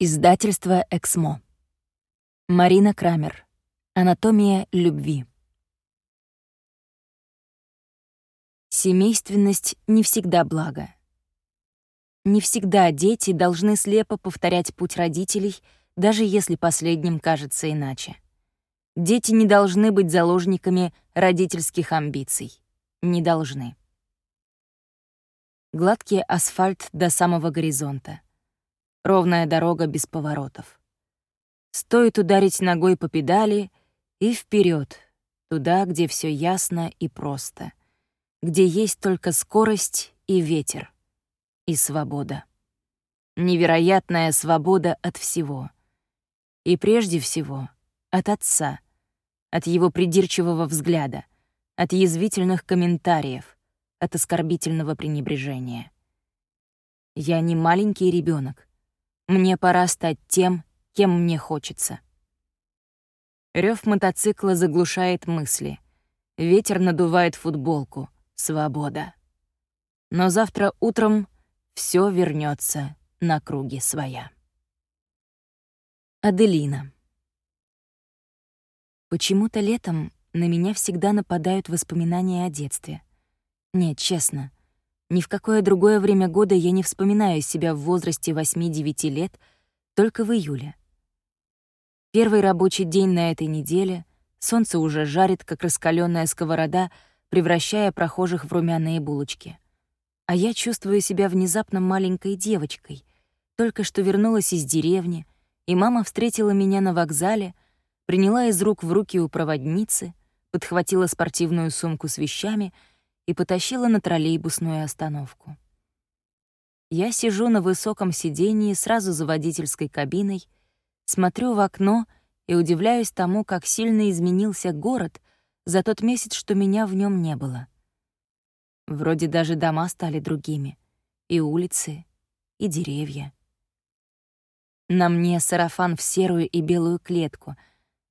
Издательство «Эксмо». Марина Крамер. Анатомия любви. Семейственность не всегда благо. Не всегда дети должны слепо повторять путь родителей, даже если последним кажется иначе. Дети не должны быть заложниками родительских амбиций. Не должны. Гладкий асфальт до самого горизонта — Ровная дорога без поворотов. Стоит ударить ногой по педали и вперед, туда, где все ясно и просто, где есть только скорость и ветер, и свобода. Невероятная свобода от всего. И прежде всего от отца, от его придирчивого взгляда, от язвительных комментариев, от оскорбительного пренебрежения. Я не маленький ребенок, мне пора стать тем, кем мне хочется. Рев мотоцикла заглушает мысли. Ветер надувает футболку. Свобода. Но завтра утром все вернется на круги своя. Аделина. Почему-то летом на меня всегда нападают воспоминания о детстве. Нет, честно, ни в какое другое время года я не вспоминаю себя в возрасте 8-9 лет, только в июле. Первый рабочий день на этой неделе, солнце уже жарит, как раскаленная сковорода, превращая прохожих в румяные булочки. А я чувствую себя внезапно маленькой девочкой, только что вернулась из деревни, и мама встретила меня на вокзале, приняла из рук в руки у проводницы, подхватила спортивную сумку с вещами — и потащила на троллейбусную остановку. Я сижу на высоком сидении сразу за водительской кабиной, смотрю в окно и удивляюсь тому, как сильно изменился город за тот месяц, что меня в нем не было. Вроде даже дома стали другими, и улицы, и деревья. На мне сарафан в серую и белую клетку,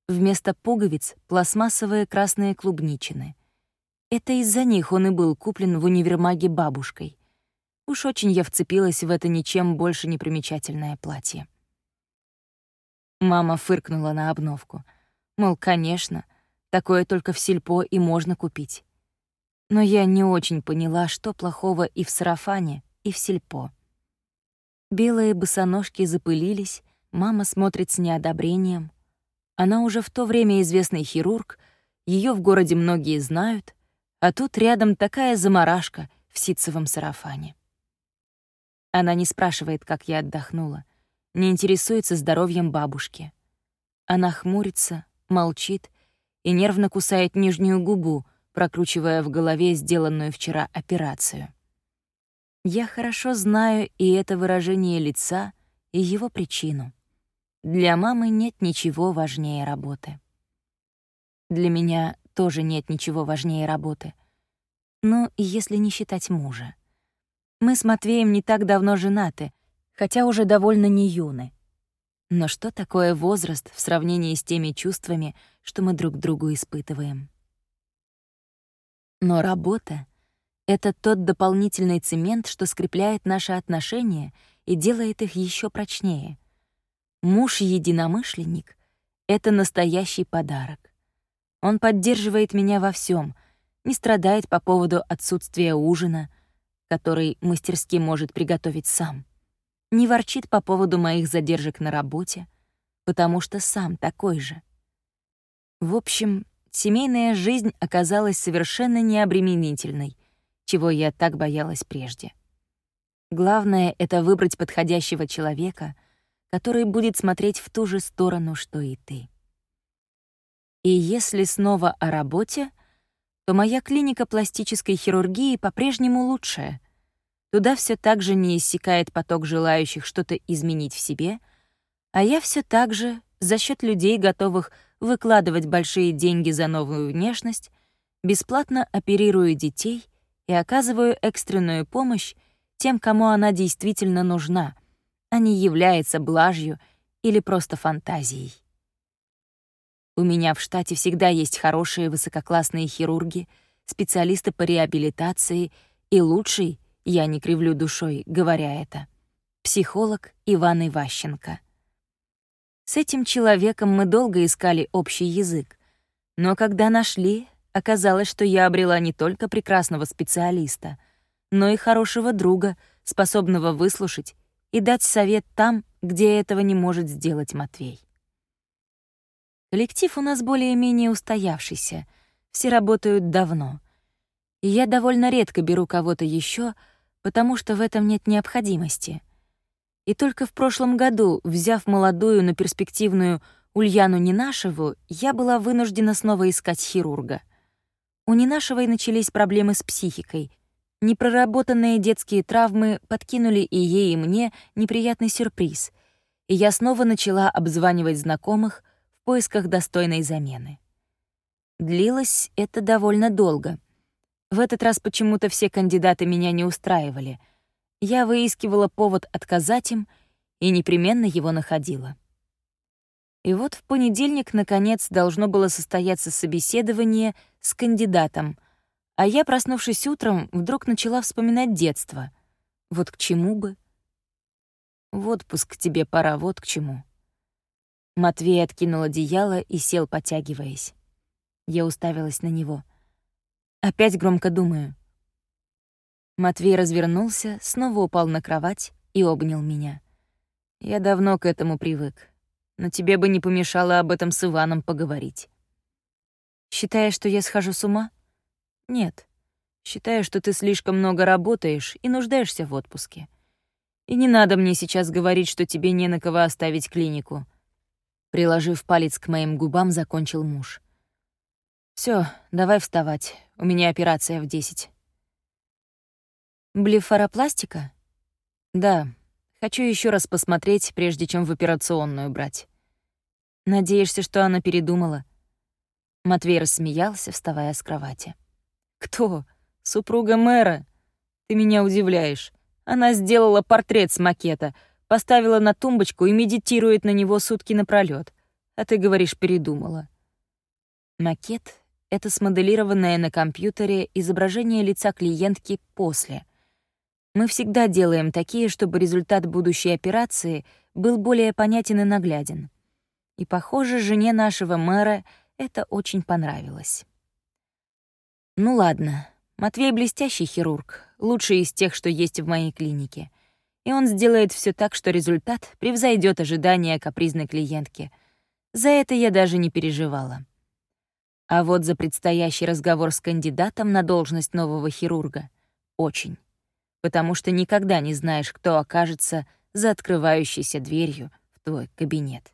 вместо пуговиц — пластмассовые красные клубничины — это из-за них он и был куплен в универмаге бабушкой. Уж очень я вцепилась в это ничем больше не примечательное платье. Мама фыркнула на обновку. Мол, конечно, такое только в сельпо и можно купить. Но я не очень поняла, что плохого и в сарафане, и в сельпо. Белые босоножки запылились, мама смотрит с неодобрением. Она уже в то время известный хирург, ее в городе многие знают, а тут рядом такая заморашка в ситцевом сарафане. Она не спрашивает, как я отдохнула, не интересуется здоровьем бабушки. Она хмурится, молчит и нервно кусает нижнюю губу, прокручивая в голове сделанную вчера операцию. Я хорошо знаю и это выражение лица, и его причину. Для мамы нет ничего важнее работы. Для меня тоже нет ничего важнее работы. Ну, если не считать мужа. Мы с Матвеем не так давно женаты, хотя уже довольно не юны. Но что такое возраст в сравнении с теми чувствами, что мы друг другу испытываем? Но работа — это тот дополнительный цемент, что скрепляет наши отношения и делает их еще прочнее. Муж-единомышленник — это настоящий подарок. Он поддерживает меня во всем, не страдает по поводу отсутствия ужина, который мастерски может приготовить сам, не ворчит по поводу моих задержек на работе, потому что сам такой же. В общем, семейная жизнь оказалась совершенно необременительной, чего я так боялась прежде. Главное — это выбрать подходящего человека, который будет смотреть в ту же сторону, что и ты. И если снова о работе, то моя клиника пластической хирургии по-прежнему лучшая. Туда все так же не иссякает поток желающих что-то изменить в себе, а я все так же, за счет людей, готовых выкладывать большие деньги за новую внешность, бесплатно оперирую детей и оказываю экстренную помощь тем, кому она действительно нужна, а не является блажью или просто фантазией. У меня в штате всегда есть хорошие высококлассные хирурги, специалисты по реабилитации и лучший, я не кривлю душой, говоря это, психолог Иван Иващенко. С этим человеком мы долго искали общий язык, но когда нашли, оказалось, что я обрела не только прекрасного специалиста, но и хорошего друга, способного выслушать и дать совет там, где этого не может сделать Матвей. Коллектив у нас более-менее устоявшийся, все работают давно. И я довольно редко беру кого-то еще, потому что в этом нет необходимости. И только в прошлом году, взяв молодую, но перспективную Ульяну Нинашеву, я была вынуждена снова искать хирурга. У Нинашевой начались проблемы с психикой. Непроработанные детские травмы подкинули и ей, и мне неприятный сюрприз, и я снова начала обзванивать знакомых поисках достойной замены. Длилось это довольно долго. В этот раз почему-то все кандидаты меня не устраивали. Я выискивала повод отказать им и непременно его находила. И вот в понедельник, наконец, должно было состояться собеседование с кандидатом, а я, проснувшись утром, вдруг начала вспоминать детство. Вот к чему бы? В отпуск тебе пора, вот к чему. Матвей откинул одеяло и сел, потягиваясь. Я уставилась на него. Опять громко думаю. Матвей развернулся, снова упал на кровать и обнял меня. Я давно к этому привык но тебе бы не помешало об этом с Иваном поговорить. Считаешь, что я схожу с ума? Нет. Считаю, что ты слишком много работаешь и нуждаешься в отпуске. И не надо мне сейчас говорить, что тебе не на кого оставить клинику. Приложив палец к моим губам, закончил муж. Все, давай вставать. У меня операция в десять. Блефаропластика? Да, Хочу еще раз посмотреть, прежде чем в операционную брать. Надеешься, что она передумала?» Матвей рассмеялся, вставая с кровати. «Кто? Супруга мэра? Ты меня удивляешь. Она сделала портрет с макета, поставила на тумбочку и медитирует на него сутки напролёт. А ты говоришь, передумала». Макет — это смоделированное на компьютере изображение лица клиентки после — мы всегда делаем такие, чтобы результат будущей операции был более понятен и нагляден. И, похоже, жене нашего мэра это очень понравилось. Ну ладно, Матвей блестящий хирург, лучший из тех, что есть в моей клинике. И он сделает все так, что результат превзойдет ожидания капризной клиентки. За это я даже не переживала. А вот за предстоящий разговор с кандидатом на должность нового хирурга — очень потому что никогда не знаешь, кто окажется за открывающейся дверью в твой кабинет.